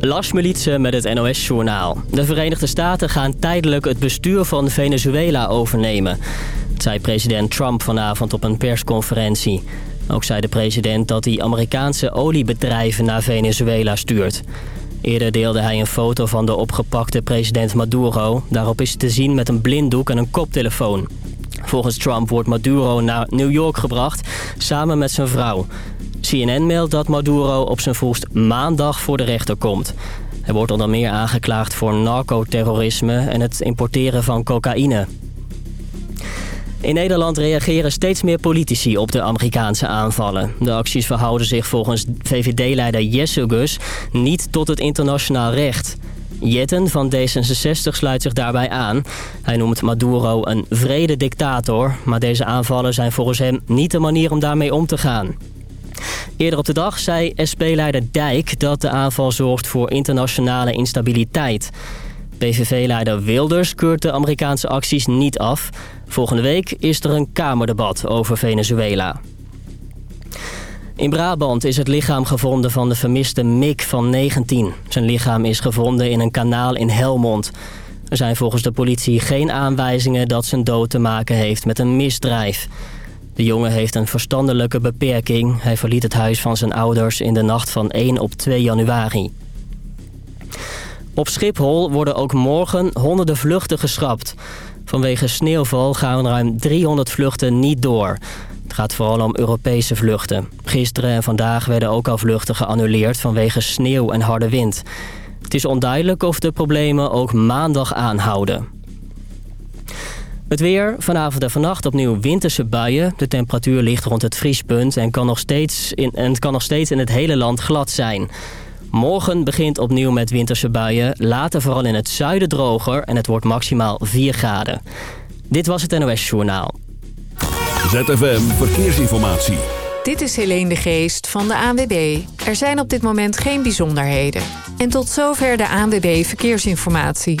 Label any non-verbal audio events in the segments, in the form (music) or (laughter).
Lars Militse met het NOS-journaal. De Verenigde Staten gaan tijdelijk het bestuur van Venezuela overnemen. Zei president Trump vanavond op een persconferentie. Ook zei de president dat hij Amerikaanse oliebedrijven naar Venezuela stuurt. Eerder deelde hij een foto van de opgepakte president Maduro. Daarop is te zien met een blinddoek en een koptelefoon. Volgens Trump wordt Maduro naar New York gebracht, samen met zijn vrouw. CNN meldt dat Maduro op zijn vroegst maandag voor de rechter komt. Hij wordt onder meer aangeklaagd voor narcoterrorisme en het importeren van cocaïne. In Nederland reageren steeds meer politici op de Amerikaanse aanvallen. De acties verhouden zich volgens VVD-leider Jesse Gus niet tot het internationaal recht. Jetten van D66 sluit zich daarbij aan. Hij noemt Maduro een vrede dictator, maar deze aanvallen zijn volgens hem niet de manier om daarmee om te gaan. Eerder op de dag zei SP-leider Dijk dat de aanval zorgt voor internationale instabiliteit. PVV-leider Wilders keurt de Amerikaanse acties niet af. Volgende week is er een kamerdebat over Venezuela. In Brabant is het lichaam gevonden van de vermiste Mick van 19. Zijn lichaam is gevonden in een kanaal in Helmond. Er zijn volgens de politie geen aanwijzingen dat zijn dood te maken heeft met een misdrijf. De jongen heeft een verstandelijke beperking. Hij verliet het huis van zijn ouders in de nacht van 1 op 2 januari. Op Schiphol worden ook morgen honderden vluchten geschrapt. Vanwege sneeuwval gaan ruim 300 vluchten niet door. Het gaat vooral om Europese vluchten. Gisteren en vandaag werden ook al vluchten geannuleerd vanwege sneeuw en harde wind. Het is onduidelijk of de problemen ook maandag aanhouden. Het weer, vanavond en vannacht opnieuw winterse buien. De temperatuur ligt rond het vriespunt en, kan nog steeds in, en het kan nog steeds in het hele land glad zijn. Morgen begint opnieuw met winterse buien. Later vooral in het zuiden droger en het wordt maximaal 4 graden. Dit was het NOS Journaal. ZFM Verkeersinformatie. Dit is Helene de Geest van de ANWB. Er zijn op dit moment geen bijzonderheden. En tot zover de ANWB Verkeersinformatie.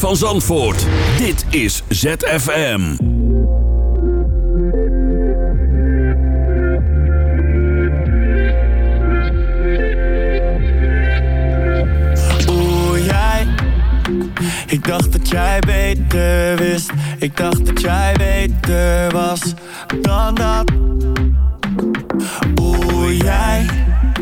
Van Zandvoort. Dit is ZFM. Oeh, jij. Ik dacht dat jij beter wist. Ik dacht dat jij beter was dan dat. Oeh, jij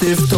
oh.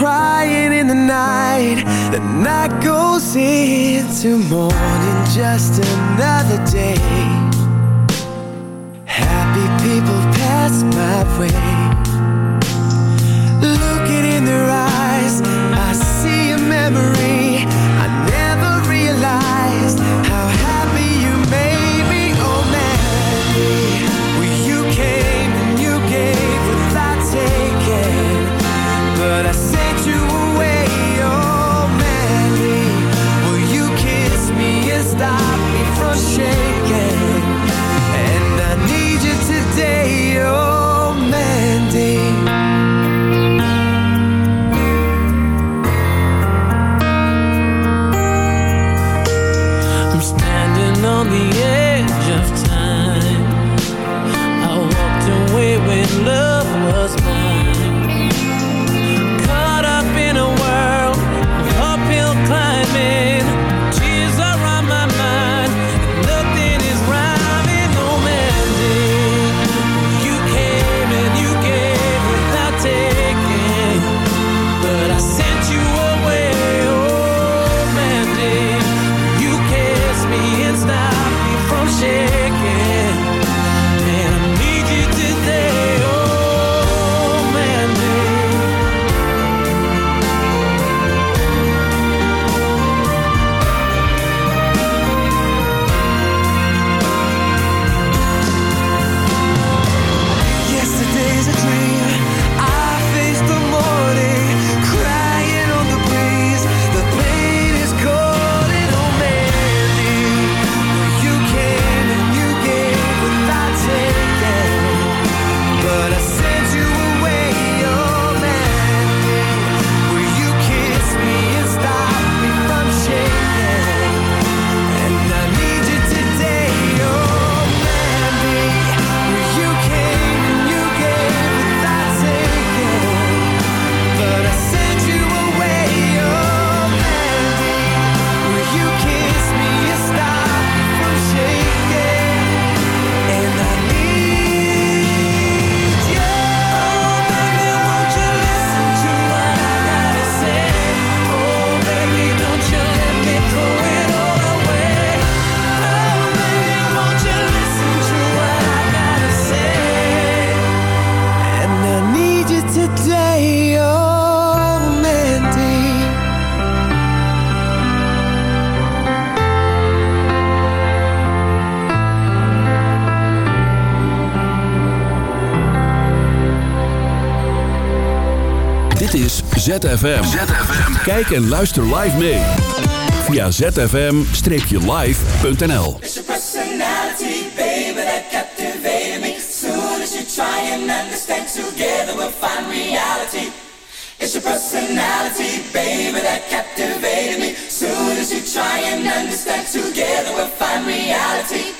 crying in the night. The night goes into morning Just another day. Happy people pass my way. Looking in their eyes I see a memory I never realized. ZFM. ZFM. Kijk en luister live mee. Via zfm-live.nl It's your personality, baby, that captivated me. Soon as you try and understand, together we'll find reality. It's a personality, baby, that captivated me. So as you try and understand, together we'll find reality.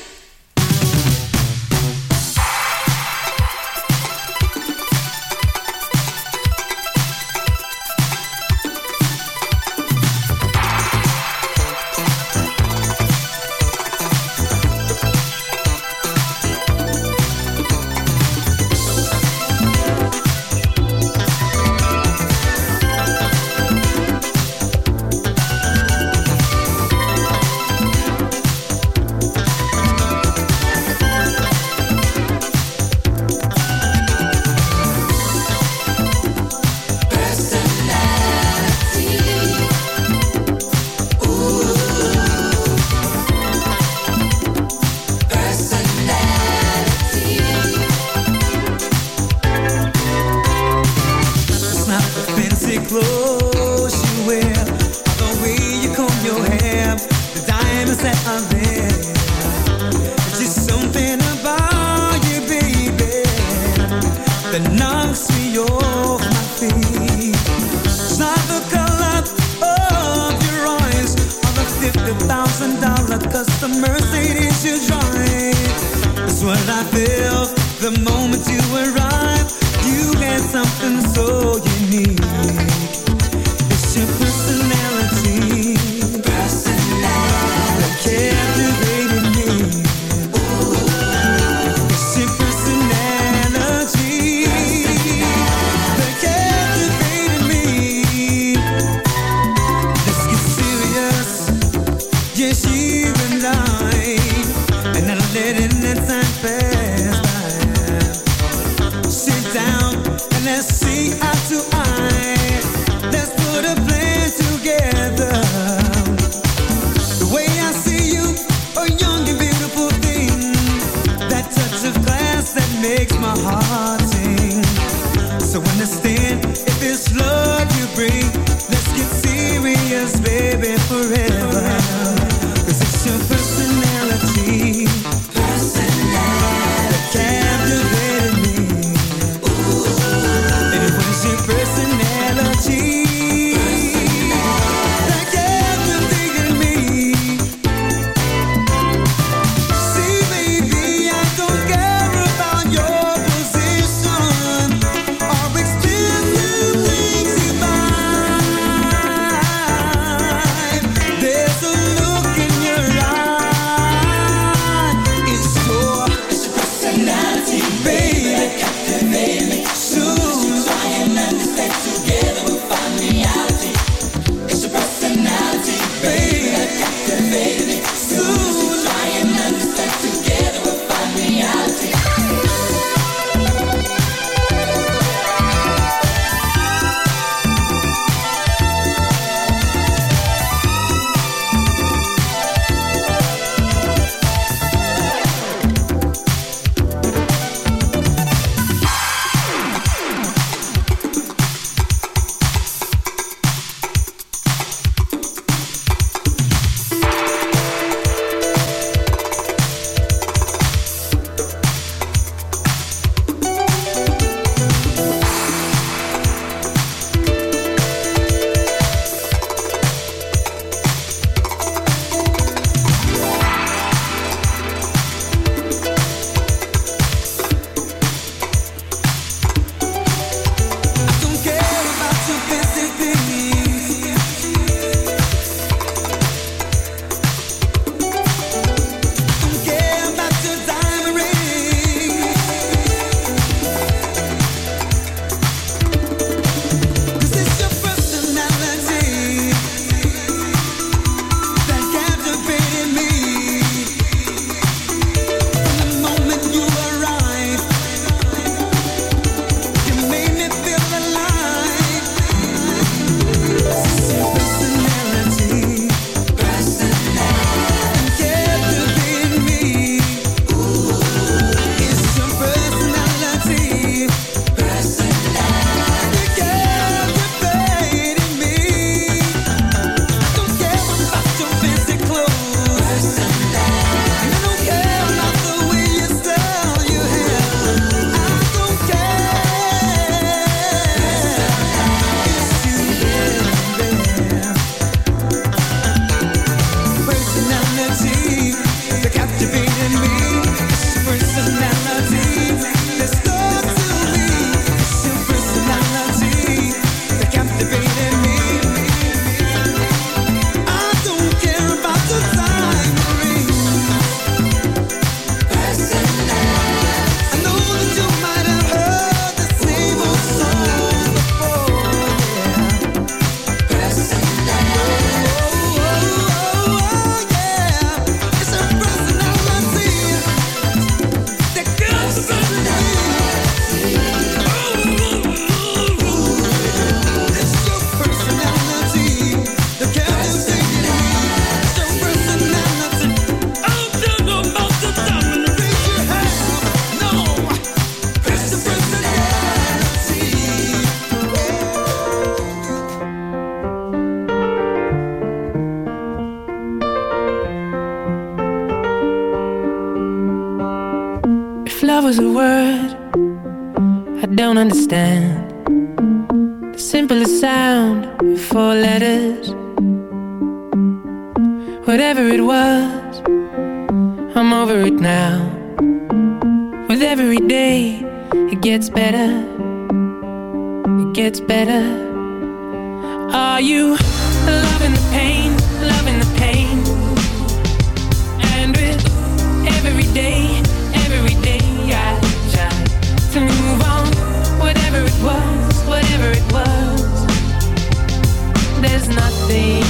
love was a word I don't understand. The simplest sound of four letters. Whatever it was I'm over it now. With every day It gets better. It gets better. Are you loving the pain, loving the pain? You.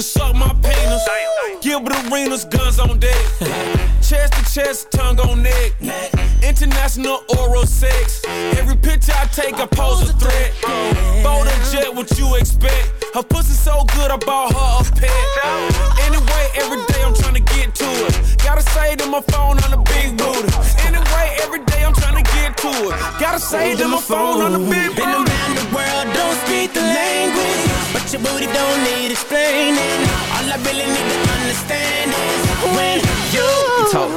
Can suck my penis. Gilbert Arenas, guns on deck. (laughs) chest to chest, tongue on neck. International oral sex. Every picture I take, I pose a threat. Bold and jet, what you expect? Her pussy so good, I bought her a pet. Anyway, every day I'm trying to get to it. Gotta say to my phone on the big booty. Anyway, every day I'm trying to get to it. Gotta say to my phone on the big booty. Been around the world, don't speak the language. But your booty don't need explaining.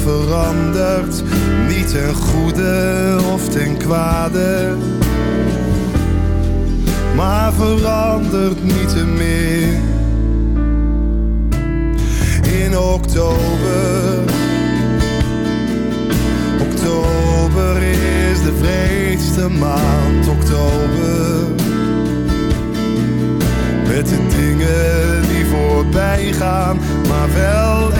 Alweer veranderd, niet ten goede of ten kwade. Maar verandert niet meer in oktober. Oktober is de vreedste maand, oktober. Met de dingen die voorbij gaan, maar wel